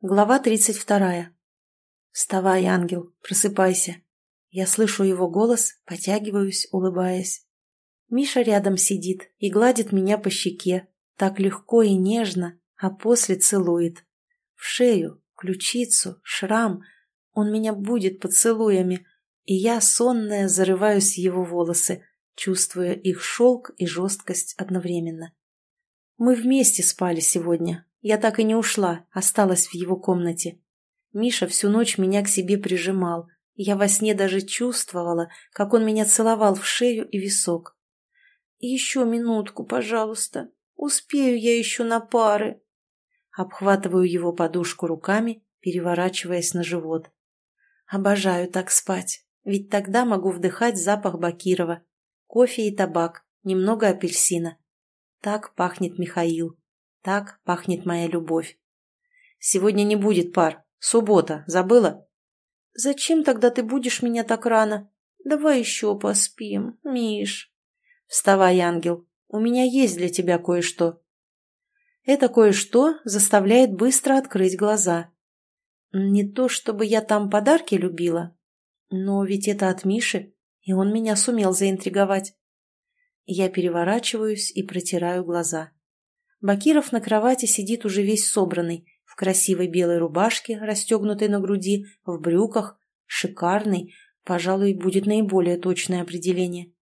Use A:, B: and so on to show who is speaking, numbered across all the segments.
A: Глава тридцать вторая. «Вставай, ангел, просыпайся». Я слышу его голос, потягиваюсь, улыбаясь. Миша рядом сидит и гладит меня по щеке, так легко и нежно, а после целует. В шею, ключицу, шрам. Он меня будет поцелуями, и я, сонная, зарываюсь в его волосы, чувствуя их шелк и жесткость одновременно. Мы вместе спали сегодня, я так и не ушла, осталась в его комнате. Миша всю ночь меня к себе прижимал. Я во сне даже чувствовала, как он меня целовал в шею и висок. «Еще минутку, пожалуйста. Успею я еще на пары». Обхватываю его подушку руками, переворачиваясь на живот. Обожаю так спать, ведь тогда могу вдыхать запах Бакирова, кофе и табак, немного апельсина. Так пахнет Михаил. Так пахнет моя любовь. Сегодня не будет пар. Суббота. Забыла? Зачем тогда ты будешь меня так рано? Давай еще поспим, Миш. Вставай, ангел. У меня есть для тебя кое-что. Это кое-что заставляет быстро открыть глаза. Не то, чтобы я там подарки любила, но ведь это от Миши, и он меня сумел заинтриговать. Я переворачиваюсь и протираю глаза. Бакиров на кровати сидит уже весь собранный, в красивой белой рубашке, расстегнутой на груди, в брюках, шикарный, пожалуй, будет наиболее точное определение.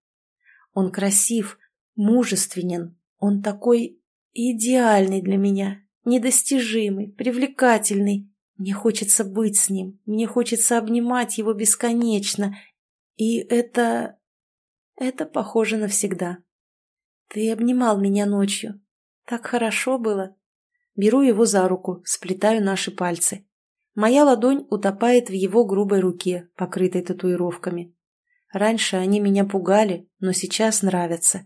A: Он красив, мужественен, он такой идеальный для меня, недостижимый, привлекательный. Мне хочется быть с ним, мне хочется обнимать его бесконечно, и это... это похоже навсегда. Ты обнимал меня ночью, так хорошо было. Беру его за руку, сплетаю наши пальцы. Моя ладонь утопает в его грубой руке, покрытой татуировками. Раньше они меня пугали, но сейчас нравятся.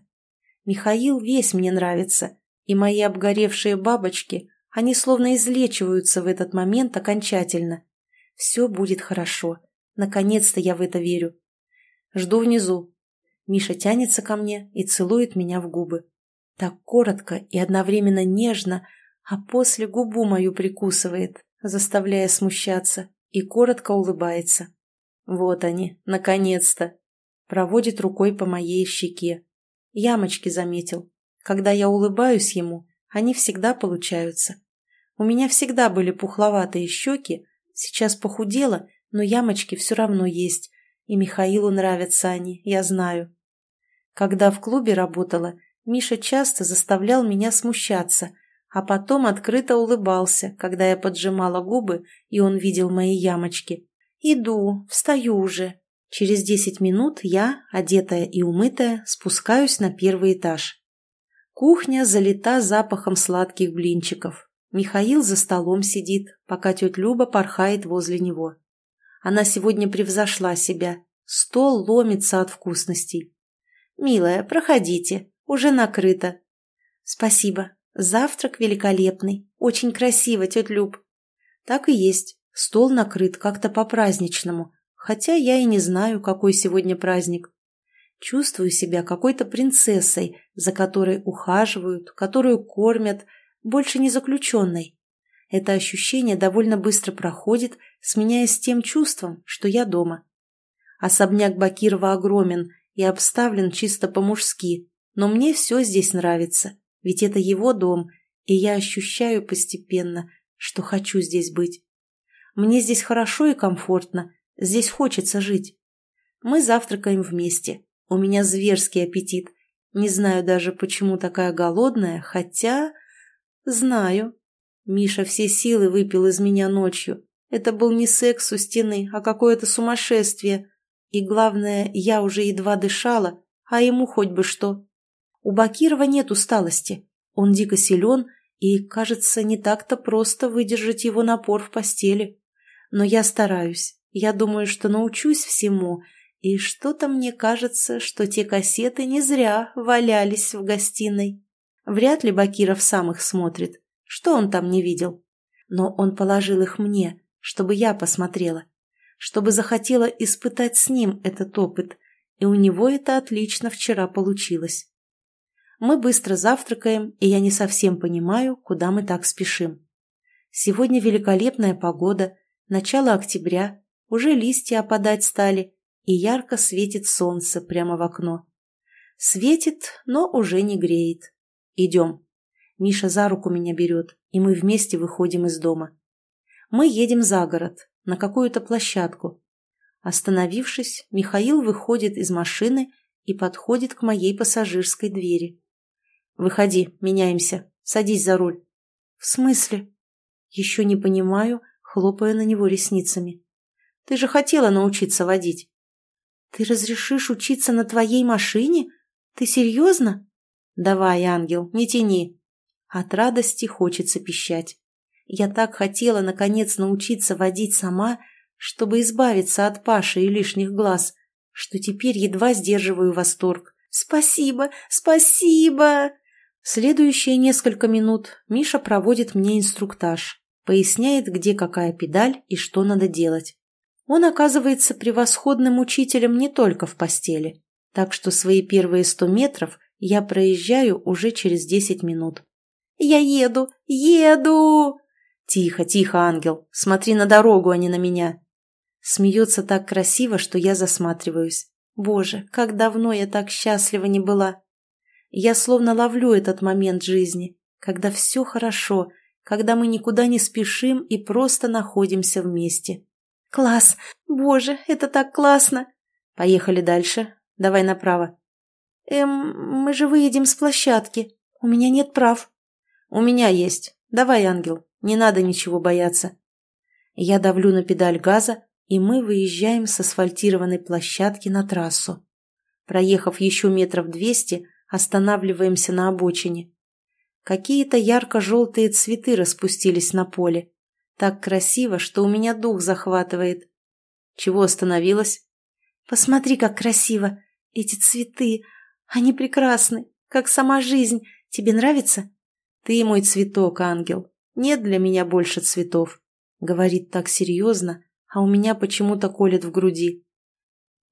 A: Михаил весь мне нравится, и мои обгоревшие бабочки, они словно излечиваются в этот момент окончательно. Все будет хорошо. Наконец-то я в это верю. Жду внизу. Миша тянется ко мне и целует меня в губы. Так коротко и одновременно нежно, а после губу мою прикусывает, заставляя смущаться, и коротко улыбается. Вот они, наконец-то. Проводит рукой по моей щеке. Ямочки заметил. Когда я улыбаюсь ему, они всегда получаются. У меня всегда были пухловатые щеки, сейчас похудела, но ямочки все равно есть, и Михаилу нравятся они, я знаю. Когда в клубе работала, Миша часто заставлял меня смущаться, а потом открыто улыбался, когда я поджимала губы, и он видел мои ямочки. «Иду, встаю уже». Через десять минут я, одетая и умытая, спускаюсь на первый этаж. Кухня залита запахом сладких блинчиков. Михаил за столом сидит, пока тетя Люба порхает возле него. Она сегодня превзошла себя. Стол ломится от вкусностей. «Милая, проходите», уже накрыто. Спасибо. Завтрак великолепный. Очень красиво, тетя Люб. Так и есть. Стол накрыт как-то по-праздничному. Хотя я и не знаю, какой сегодня праздник. Чувствую себя какой-то принцессой, за которой ухаживают, которую кормят, больше не заключенной. Это ощущение довольно быстро проходит, сменяясь тем чувством, что я дома. Особняк Бакирова огромен и обставлен чисто по-мужски, но мне все здесь нравится, ведь это его дом, и я ощущаю постепенно, что хочу здесь быть. Мне здесь хорошо и комфортно, здесь хочется жить. Мы завтракаем вместе. У меня зверский аппетит. Не знаю даже, почему такая голодная, хотя... Знаю. Миша все силы выпил из меня ночью. Это был не секс у стены, а какое-то сумасшествие. И главное, я уже едва дышала, а ему хоть бы что. У Бакирова нет усталости. Он дико силен, и, кажется, не так-то просто выдержать его напор в постели. Но я стараюсь. Я думаю, что научусь всему. И что-то мне кажется, что те кассеты не зря валялись в гостиной. Вряд ли Бакиров сам их смотрит. Что он там не видел? Но он положил их мне, чтобы я посмотрела. Чтобы захотела испытать с ним этот опыт. И у него это отлично вчера получилось. Мы быстро завтракаем, и я не совсем понимаю, куда мы так спешим. Сегодня великолепная погода, начало октября, уже листья опадать стали, и ярко светит солнце прямо в окно. Светит, но уже не греет. Идем. Миша за руку меня берет, и мы вместе выходим из дома. Мы едем за город, на какую-то площадку. Остановившись, Михаил выходит из машины и подходит к моей пассажирской двери. «Выходи, меняемся. Садись за руль». «В смысле?» «Еще не понимаю», хлопая на него ресницами. «Ты же хотела научиться водить». «Ты разрешишь учиться на твоей машине? Ты серьезно?» «Давай, ангел, не тяни». От радости хочется пищать. Я так хотела, наконец, научиться водить сама, чтобы избавиться от Паши и лишних глаз, что теперь едва сдерживаю восторг. «Спасибо! Спасибо!» Следующие несколько минут Миша проводит мне инструктаж, поясняет, где какая педаль и что надо делать. Он оказывается превосходным учителем не только в постели, так что свои первые сто метров я проезжаю уже через десять минут. «Я еду! Еду!» «Тихо, тихо, ангел! Смотри на дорогу, а не на меня!» Смеется так красиво, что я засматриваюсь. Боже, как давно я так счастлива не была! Я словно ловлю этот момент жизни, когда все хорошо, когда мы никуда не спешим и просто находимся вместе. «Класс! Боже, это так классно!» «Поехали дальше. Давай направо». «Эм, мы же выедем с площадки. У меня нет прав». «У меня есть. Давай, ангел, не надо ничего бояться». Я давлю на педаль газа, и мы выезжаем с асфальтированной площадки на трассу. Проехав еще метров двести, останавливаемся на обочине. Какие-то ярко-желтые цветы распустились на поле. Так красиво, что у меня дух захватывает. Чего остановилась? Посмотри, как красиво. Эти цветы, они прекрасны, как сама жизнь. Тебе нравится? Ты мой цветок, ангел. Нет для меня больше цветов. Говорит так серьезно, а у меня почему-то колет в груди.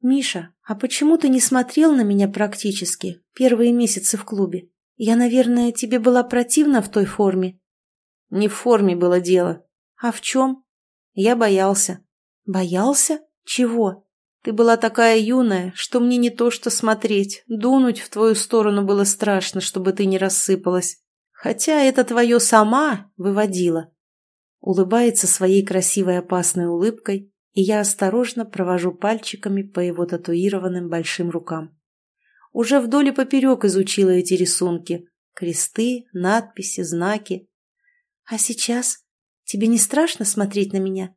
A: «Миша, а почему ты не смотрел на меня практически первые месяцы в клубе? Я, наверное, тебе была противна в той форме?» «Не в форме было дело. А в чем?» «Я боялся». «Боялся? Чего?» «Ты была такая юная, что мне не то что смотреть, дунуть в твою сторону было страшно, чтобы ты не рассыпалась. Хотя это твое сама выводила». Улыбается своей красивой опасной улыбкой, и я осторожно провожу пальчиками по его татуированным большим рукам. Уже вдоль и поперек изучила эти рисунки. Кресты, надписи, знаки. А сейчас? Тебе не страшно смотреть на меня?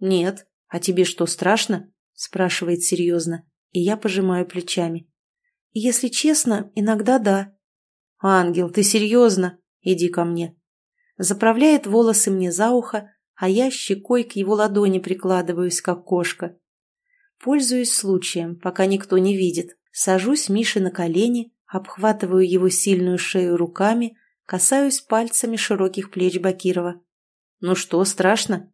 A: Нет. А тебе что, страшно? Спрашивает серьезно. И я пожимаю плечами. Если честно, иногда да. Ангел, ты серьезно? Иди ко мне. Заправляет волосы мне за ухо, а я щекой к его ладони прикладываюсь, как кошка. Пользуюсь случаем, пока никто не видит. Сажусь Мише на колени, обхватываю его сильную шею руками, касаюсь пальцами широких плеч Бакирова. «Ну что, страшно?»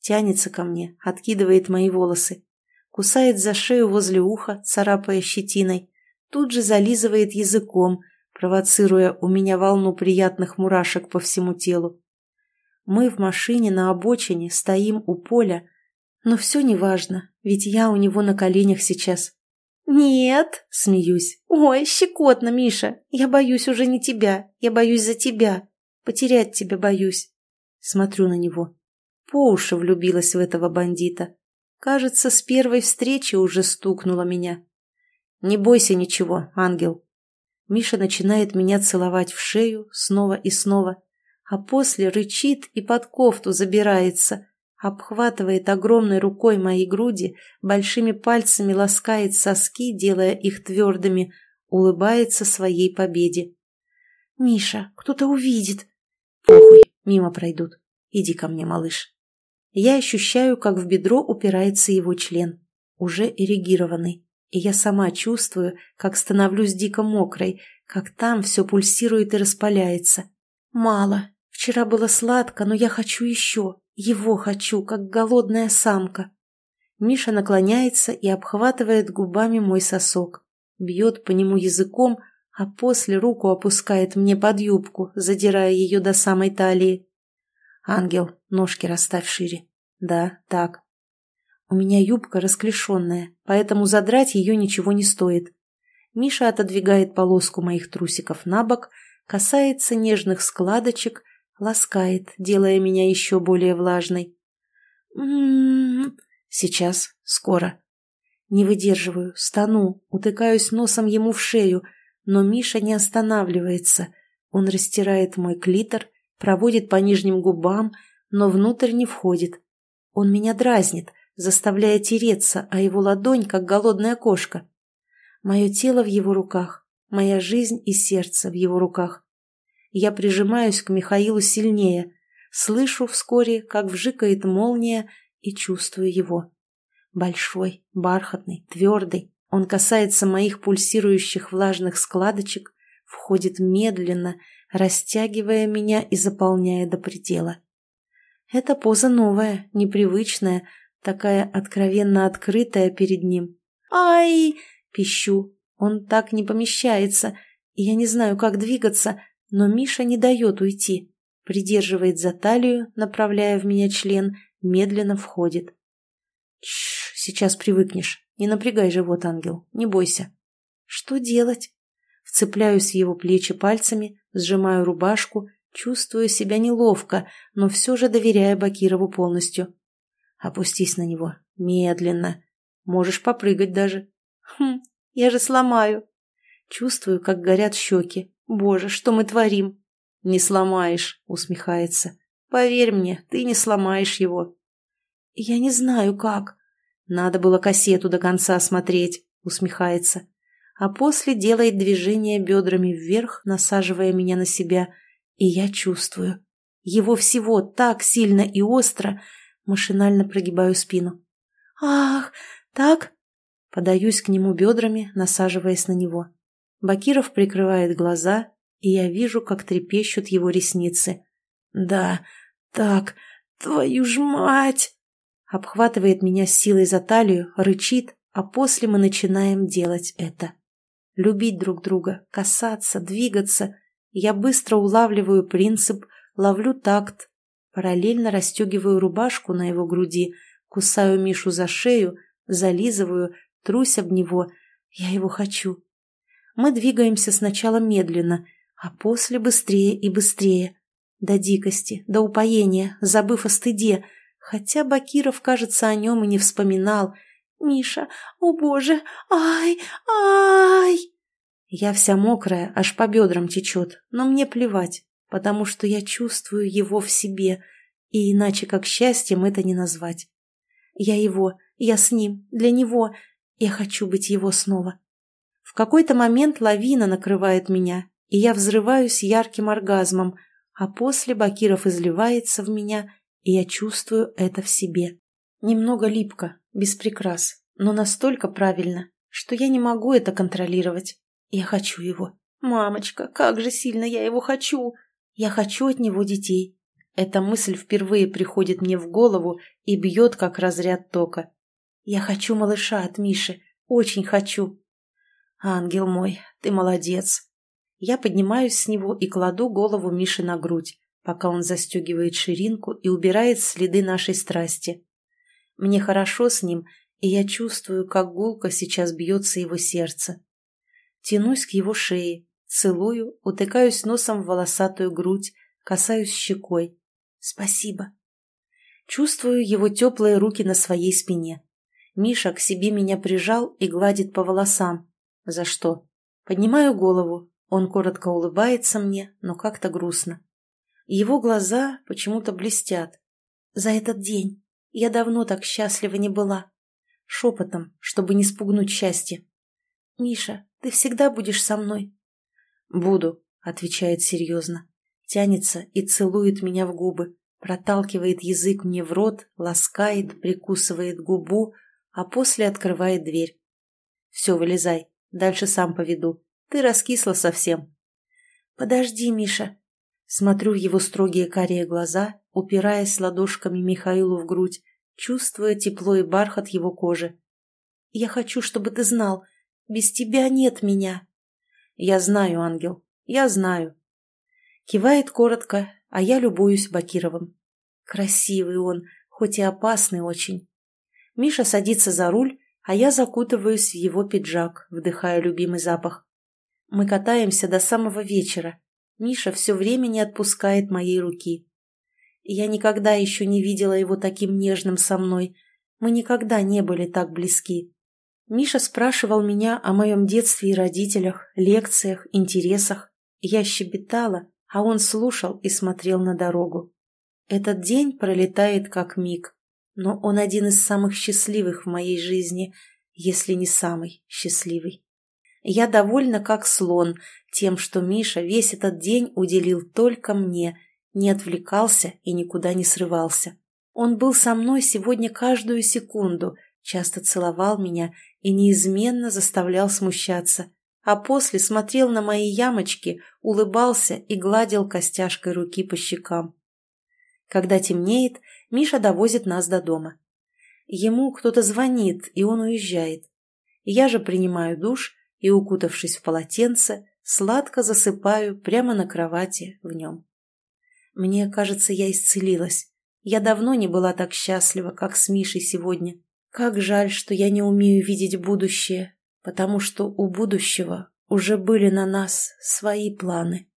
A: Тянется ко мне, откидывает мои волосы, кусает за шею возле уха, царапая щетиной, тут же зализывает языком, провоцируя у меня волну приятных мурашек по всему телу. Мы в машине на обочине стоим у поля, но все неважно, ведь я у него на коленях сейчас. «Нет», — смеюсь. «Ой, щекотно, Миша. Я боюсь уже не тебя. Я боюсь за тебя. Потерять тебя боюсь». Смотрю на него. По уши влюбилась в этого бандита. Кажется, с первой встречи уже стукнула меня. «Не бойся ничего, ангел». Миша начинает меня целовать в шею снова и снова, а после рычит и под кофту забирается, обхватывает огромной рукой мои груди, большими пальцами ласкает соски, делая их твердыми, улыбается своей победе. «Миша, кто-то увидит!» «Похуй, мимо пройдут. Иди ко мне, малыш». Я ощущаю, как в бедро упирается его член, уже эрегированный, и я сама чувствую, как становлюсь дико мокрой, как там все пульсирует и распаляется. Мало. Вчера было сладко, но я хочу еще. Его хочу, как голодная самка. Миша наклоняется и обхватывает губами мой сосок, бьет по нему языком, а после руку опускает мне под юбку, задирая ее до самой талии. Ангел, ножки расставь шире. Да, так. У меня юбка расклешенная, поэтому задрать ее ничего не стоит. Миша отодвигает полоску моих трусиков на бок, касается нежных складочек, ласкает, делая меня еще более влажной. «М-м-м, сейчас, скоро. Не выдерживаю, стану, утыкаюсь носом ему в шею, но Миша не останавливается. Он растирает мой клитор, проводит по нижним губам, но внутрь не входит. Он меня дразнит, заставляя тереться, а его ладонь, как голодная кошка. Мое тело в его руках, моя жизнь и сердце в его руках. Я прижимаюсь к Михаилу сильнее, слышу вскоре, как вжикает молния, и чувствую его. Большой, бархатный, твердый, он касается моих пульсирующих влажных складочек, входит медленно, растягивая меня и заполняя до предела. Эта поза новая, непривычная, такая откровенно открытая перед ним. «Ай!» – пищу. Он так не помещается, и я не знаю, как двигаться, но Миша не дает уйти. Придерживает за талию, направляя в меня член, медленно входит. Чш, сейчас привыкнешь. Не напрягай живот, ангел, не бойся. Что делать? Вцепляюсь в его плечи пальцами, сжимаю рубашку, чувствую себя неловко, но все же доверяя Бакирову полностью. Опустись на него. Медленно. Можешь попрыгать даже. Хм, я же сломаю. Чувствую, как горят щеки. Боже, что мы творим? Не сломаешь, усмехается. Поверь мне, ты не сломаешь его. Я не знаю, как. Надо было кассету до конца смотреть, усмехается. А после делает движение бедрами вверх, насаживая меня на себя. И я чувствую. Его всего так сильно и остро, машинально прогибаю спину. «Ах, так?» Подаюсь к нему бедрами, насаживаясь на него. Бакиров прикрывает глаза, и я вижу, как трепещут его ресницы. «Да, так, твою ж мать!» обхватывает меня силой за талию, рычит, а после мы начинаем делать это. Любить друг друга, касаться, двигаться. Я быстро улавливаю принцип, ловлю такт, параллельно расстегиваю рубашку на его груди, кусаю Мишу за шею, зализываю, трусь об него. Я его хочу. Мы двигаемся сначала медленно, а после быстрее и быстрее. До дикости, до упоения, забыв о стыде — Хотя Бакиров, кажется, о нем и не вспоминал. «Миша, о боже, ай, ай!» Я вся мокрая, аж по бедрам течет, но мне плевать, потому что я чувствую его в себе, и иначе как счастьем это не назвать. Я его, я с ним, для него, я хочу быть его снова. Какой-то момент лавина накрывает меня, и я взрываюсь ярким оргазмом, а после Бакиров изливается в меня и я чувствую это в себе. Немного липко, без прикрас, но настолько правильно, что я не могу это контролировать. Я хочу его. Мамочка, как же сильно я его хочу! Я хочу от него детей. Эта мысль впервые приходит мне в голову и бьет, как разряд тока. Я хочу малыша от Миши, очень хочу. Ангел мой, ты молодец. Я поднимаюсь с него и кладу голову Миши на грудь пока он застегивает ширинку и убирает следы нашей страсти. Мне хорошо с ним, и я чувствую, как гулко сейчас бьется его сердце. Тянусь к его шее, целую, утыкаюсь носом в волосатую грудь, касаюсь щекой. Спасибо. Чувствую его теплые руки на своей спине. Миша к себе меня прижал и гладит по волосам. За что? Поднимаю голову. Он коротко улыбается мне, но как-то грустно. Его глаза почему-то блестят. За этот день я давно так счастлива не была. Шепотом, чтобы не спугнуть счастье. «Миша, ты всегда будешь со мной?» «Буду», — отвечает серьезно. Тянется и целует меня в губы, проталкивает язык мне в рот, ласкает, прикусывает губу, а после открывает дверь. «Все, вылезай, дальше сам поведу. Ты раскисла совсем». «Подожди, Миша», Смотрю в его строгие карие глаза, упираясь ладошками Михаилу в грудь, чувствуя тепло и бархат его кожи. «Я хочу, чтобы ты знал, без тебя нет меня». «Я знаю, ангел, я знаю». Кивает коротко, а я любуюсь Бакировым. Красивый он, хоть и опасный очень. Миша садится за руль, а я закутываюсь в его пиджак, вдыхая любимый запах. Мы катаемся до самого вечера. Миша все время не отпускает моей руки. Я никогда еще не видела его таким нежным со мной. Мы никогда не были так близки. Миша спрашивал меня о моем детстве и родителях, лекциях, интересах. Я щебетала, а он слушал и смотрел на дорогу. Этот день пролетает как миг, но он один из самых счастливых в моей жизни, если не самый счастливый. Я довольна как слон тем, что Миша весь этот день уделил только мне, не отвлекался и никуда не срывался. Он был со мной сегодня каждую секунду, часто целовал меня и неизменно заставлял смущаться, а после смотрел на мои ямочки, улыбался и гладил костяшкой руки по щекам. Когда темнеет, Миша довозит нас до дома. Ему кто-то звонит, и он уезжает. Я же принимаю душ и, укутавшись в полотенце, сладко засыпаю прямо на кровати в нем. Мне кажется, я исцелилась. Я давно не была так счастлива, как с Мишей сегодня. Как жаль, что я не умею видеть будущее, потому что у будущего уже были на нас свои планы.